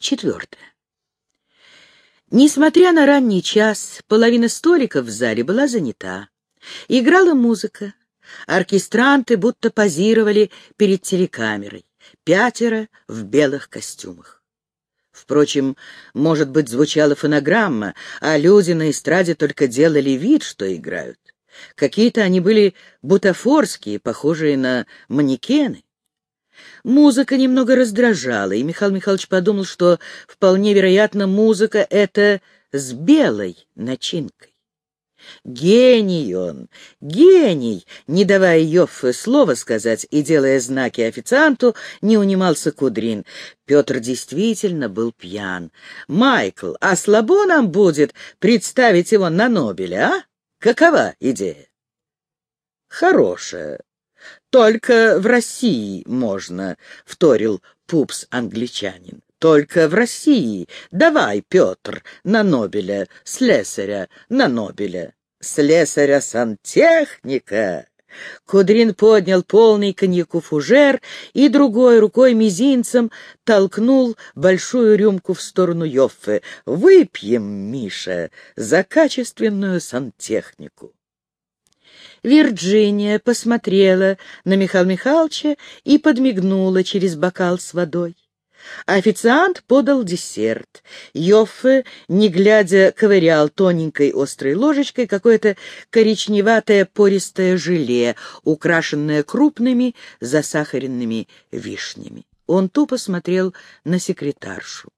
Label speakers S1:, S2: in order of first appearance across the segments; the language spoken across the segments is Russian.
S1: Четвертое. Несмотря на ранний час, половина столиков в зале была занята. Играла музыка. Оркестранты будто позировали перед телекамерой. Пятеро в белых костюмах. Впрочем, может быть, звучала фонограмма, а люди на эстраде только делали вид, что играют. Какие-то они были бутафорские, похожие на манекены. Музыка немного раздражала, и Михаил Михайлович подумал, что вполне вероятно музыка — это с белой начинкой. Гений он, гений! Не давая Йоффе слова сказать и делая знаки официанту, не унимался Кудрин. Петр действительно был пьян. «Майкл, а слабо нам будет представить его на Нобеля, а? Какова идея?» «Хорошая. Только в России можно», — вторил пупс-англичанин. Только в России. Давай, Петр, на Нобеля, слесаря, на Нобеля. Слесаря-сантехника. Кудрин поднял полный коньяку фужер и другой рукой мизинцем толкнул большую рюмку в сторону Йоффе. «Выпьем, Миша, за качественную сантехнику». Вирджиния посмотрела на Михаила Михайловича и подмигнула через бокал с водой. Официант подал десерт. Йоффе, не глядя, ковырял тоненькой острой ложечкой какое-то коричневатое пористое желе, украшенное крупными засахаренными вишнями. Он тупо смотрел на секретаршу.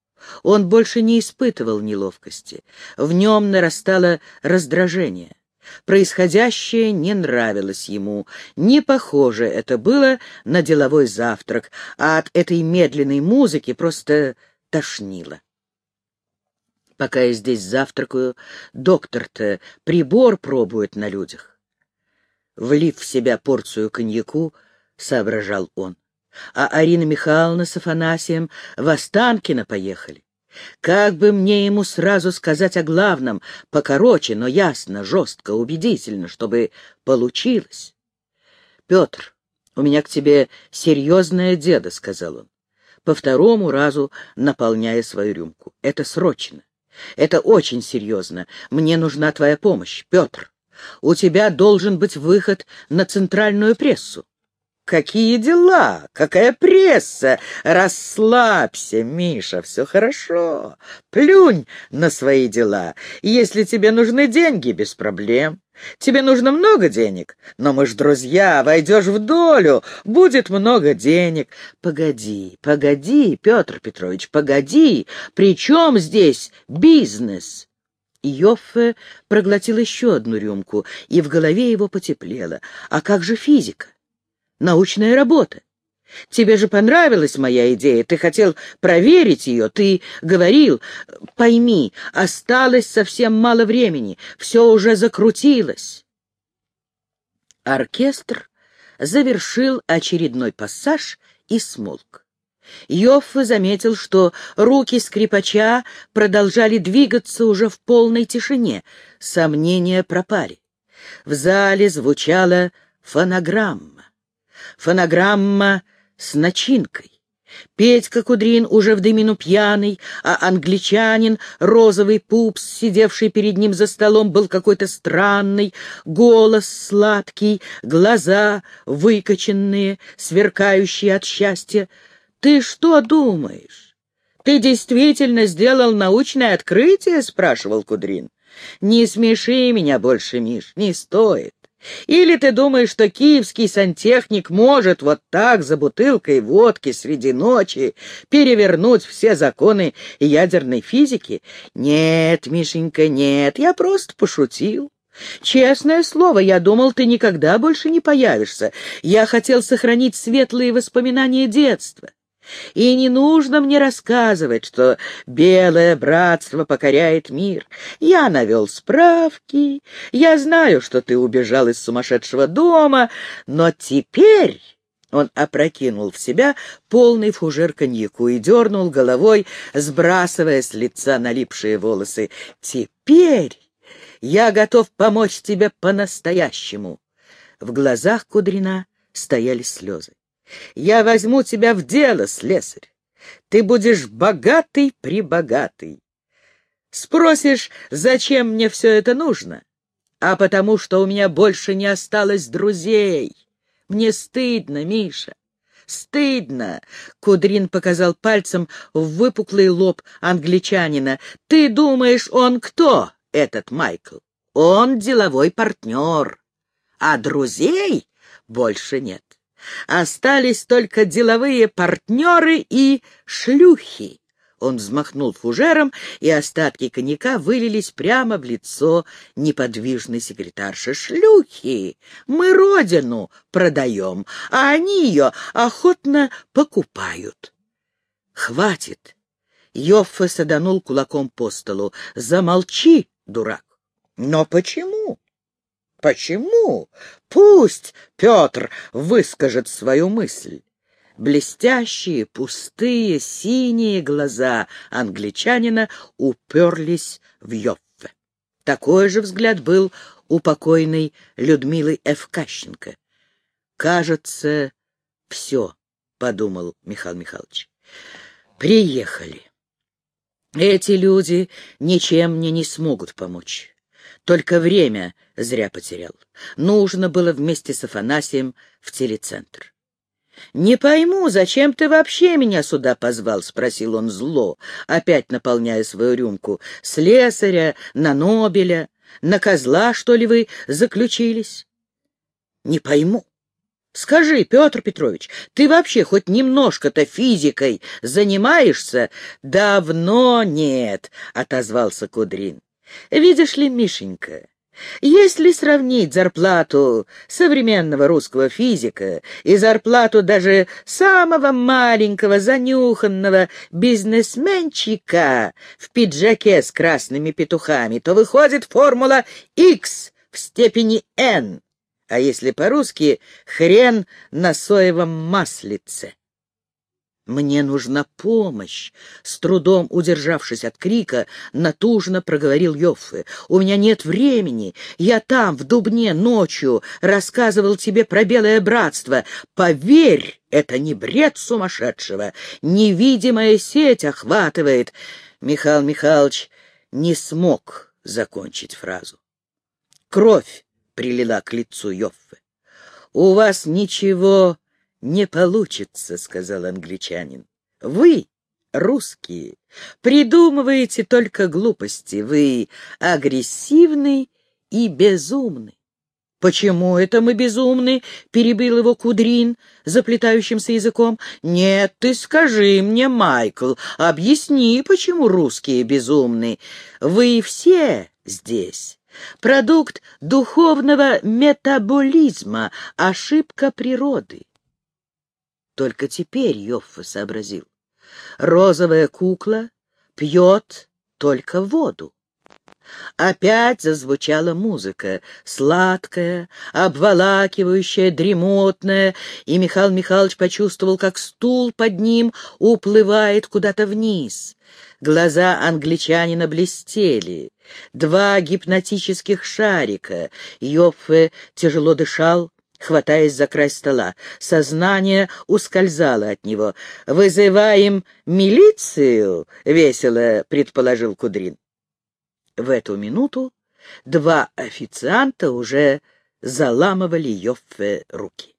S1: Он больше не испытывал неловкости. В нем нарастало раздражение. Происходящее не нравилось ему. Не похоже это было на деловой завтрак, а от этой медленной музыки просто тошнило. Пока я здесь завтракаю, доктор-то прибор пробует на людях. Влив в себя порцию коньяку, соображал он. А Арина Михайловна с Афанасием в Останкино поехали. Как бы мне ему сразу сказать о главном, покороче, но ясно, жестко, убедительно, чтобы получилось? — Петр, у меня к тебе серьезное дело, — сказал он, по второму разу наполняя свою рюмку. — Это срочно. Это очень серьезно. Мне нужна твоя помощь, Петр. У тебя должен быть выход на центральную прессу. Какие дела? Какая пресса? Расслабься, Миша, все хорошо. Плюнь на свои дела. Если тебе нужны деньги, без проблем. Тебе нужно много денег, но мы ж друзья, войдешь в долю, будет много денег. Погоди, погоди, Петр Петрович, погоди, при чем здесь бизнес? Йоффе проглотил еще одну рюмку, и в голове его потеплело. А как же физика? Научная работа. Тебе же понравилась моя идея, ты хотел проверить ее, ты говорил, пойми, осталось совсем мало времени, все уже закрутилось. Оркестр завершил очередной пассаж и смолк. Йоффе заметил, что руки скрипача продолжали двигаться уже в полной тишине, сомнения пропали. В зале звучала фонограмма фонограмма с начинкой. Петька Кудрин уже в дымину пьяный, а англичанин, розовый пупс, сидевший перед ним за столом, был какой-то странный, голос сладкий, глаза выкоченные, сверкающие от счастья. «Ты что думаешь? Ты действительно сделал научное открытие?» — спрашивал Кудрин. «Не смеши меня больше, Миш, не стоит. Или ты думаешь, что киевский сантехник может вот так за бутылкой водки среди ночи перевернуть все законы ядерной физики? Нет, Мишенька, нет, я просто пошутил. Честное слово, я думал, ты никогда больше не появишься. Я хотел сохранить светлые воспоминания детства. И не нужно мне рассказывать, что белое братство покоряет мир. Я навел справки, я знаю, что ты убежал из сумасшедшего дома, но теперь... Он опрокинул в себя полный фужер коньяку и дернул головой, сбрасывая с лица налипшие волосы. «Теперь я готов помочь тебе по-настоящему». В глазах Кудрина стояли слезы. Я возьму тебя в дело, слесарь. Ты будешь богатый-прибогатый. Спросишь, зачем мне все это нужно? А потому что у меня больше не осталось друзей. Мне стыдно, Миша. Стыдно!» — Кудрин показал пальцем в выпуклый лоб англичанина. «Ты думаешь, он кто, этот Майкл? Он деловой партнер, а друзей больше нет. Остались только деловые партнеры и шлюхи. Он взмахнул фужером, и остатки коньяка вылились прямо в лицо неподвижной секретарши. «Шлюхи! Мы родину продаем, а они ее охотно покупают». «Хватит!» Йоффе саданул кулаком по столу. «Замолчи, дурак!» «Но почему?» «Почему? Пусть Петр выскажет свою мысль». Блестящие, пустые, синие глаза англичанина уперлись в Йоффе. Такой же взгляд был у покойной Людмилы Эвкащенко. «Кажется, все», — подумал Михаил Михайлович. «Приехали. Эти люди ничем мне не смогут помочь. Только время зря потерял. Нужно было вместе с Афанасием в телецентр. «Не пойму, зачем ты вообще меня сюда позвал?» — спросил он зло, опять наполняя свою рюмку. «Слесаря, на Нобеля, на козла, что ли, вы заключились?» «Не пойму. Скажи, Петр Петрович, ты вообще хоть немножко-то физикой занимаешься?» «Давно нет», — отозвался Кудрин. «Видишь ли, Мишенька, если сравнить зарплату современного русского физика и зарплату даже самого маленького занюханного бизнесменчика в пиджаке с красными петухами, то выходит формула X в степени N, а если по-русски хрен на соевом маслице. «Мне нужна помощь!» С трудом удержавшись от крика, натужно проговорил Йоффе. «У меня нет времени. Я там, в Дубне, ночью рассказывал тебе про Белое Братство. Поверь, это не бред сумасшедшего. Невидимая сеть охватывает». Михаил Михайлович не смог закончить фразу. Кровь прилила к лицу Йоффе. «У вас ничего «Не получится», — сказал англичанин. «Вы, русские, придумываете только глупости. Вы агрессивный и безумный». «Почему это мы безумны?» — перебил его Кудрин заплетающимся языком. «Нет, ты скажи мне, Майкл, объясни, почему русские безумны. Вы все здесь». Продукт духовного метаболизма, ошибка природы. Только теперь Йоффа сообразил. Розовая кукла пьет только воду. Опять зазвучала музыка, сладкая, обволакивающая, дремотная, и Михаил Михайлович почувствовал, как стул под ним уплывает куда-то вниз. Глаза англичанина блестели. Два гипнотических шарика. Йоффе тяжело дышал, хватаясь за край стола. Сознание ускользало от него. «Вызываем милицию?» — весело предположил Кудрин. В эту минуту два официанта уже заламывали Йоффе руки.